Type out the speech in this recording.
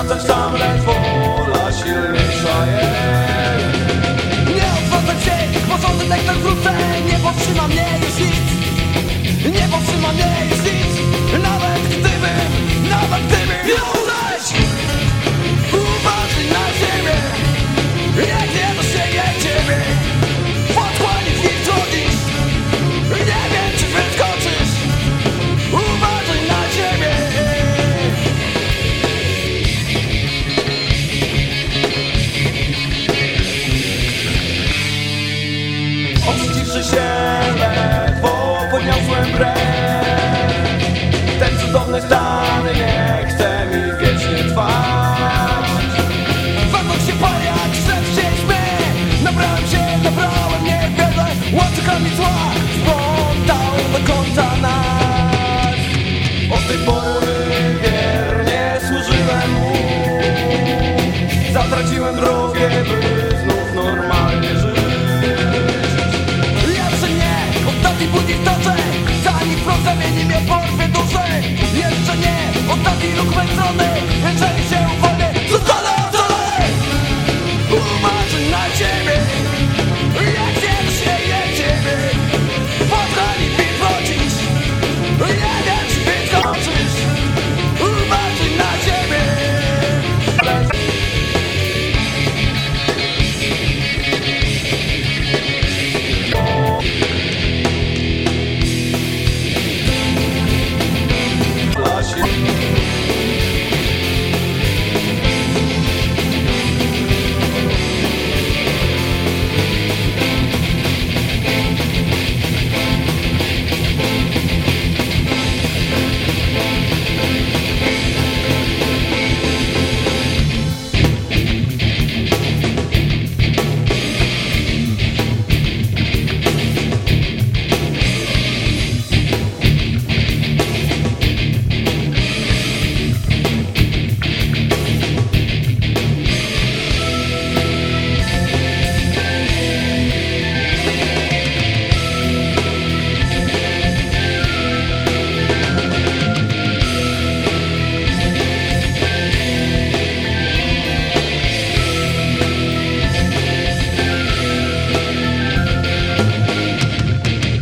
odwracać tam, lecz wola silniejsza jest Nie odwracam się, porządek tak wrócę. Nie powstrzyma mnie już nic. Nie powstrzyma mnie już nic. from the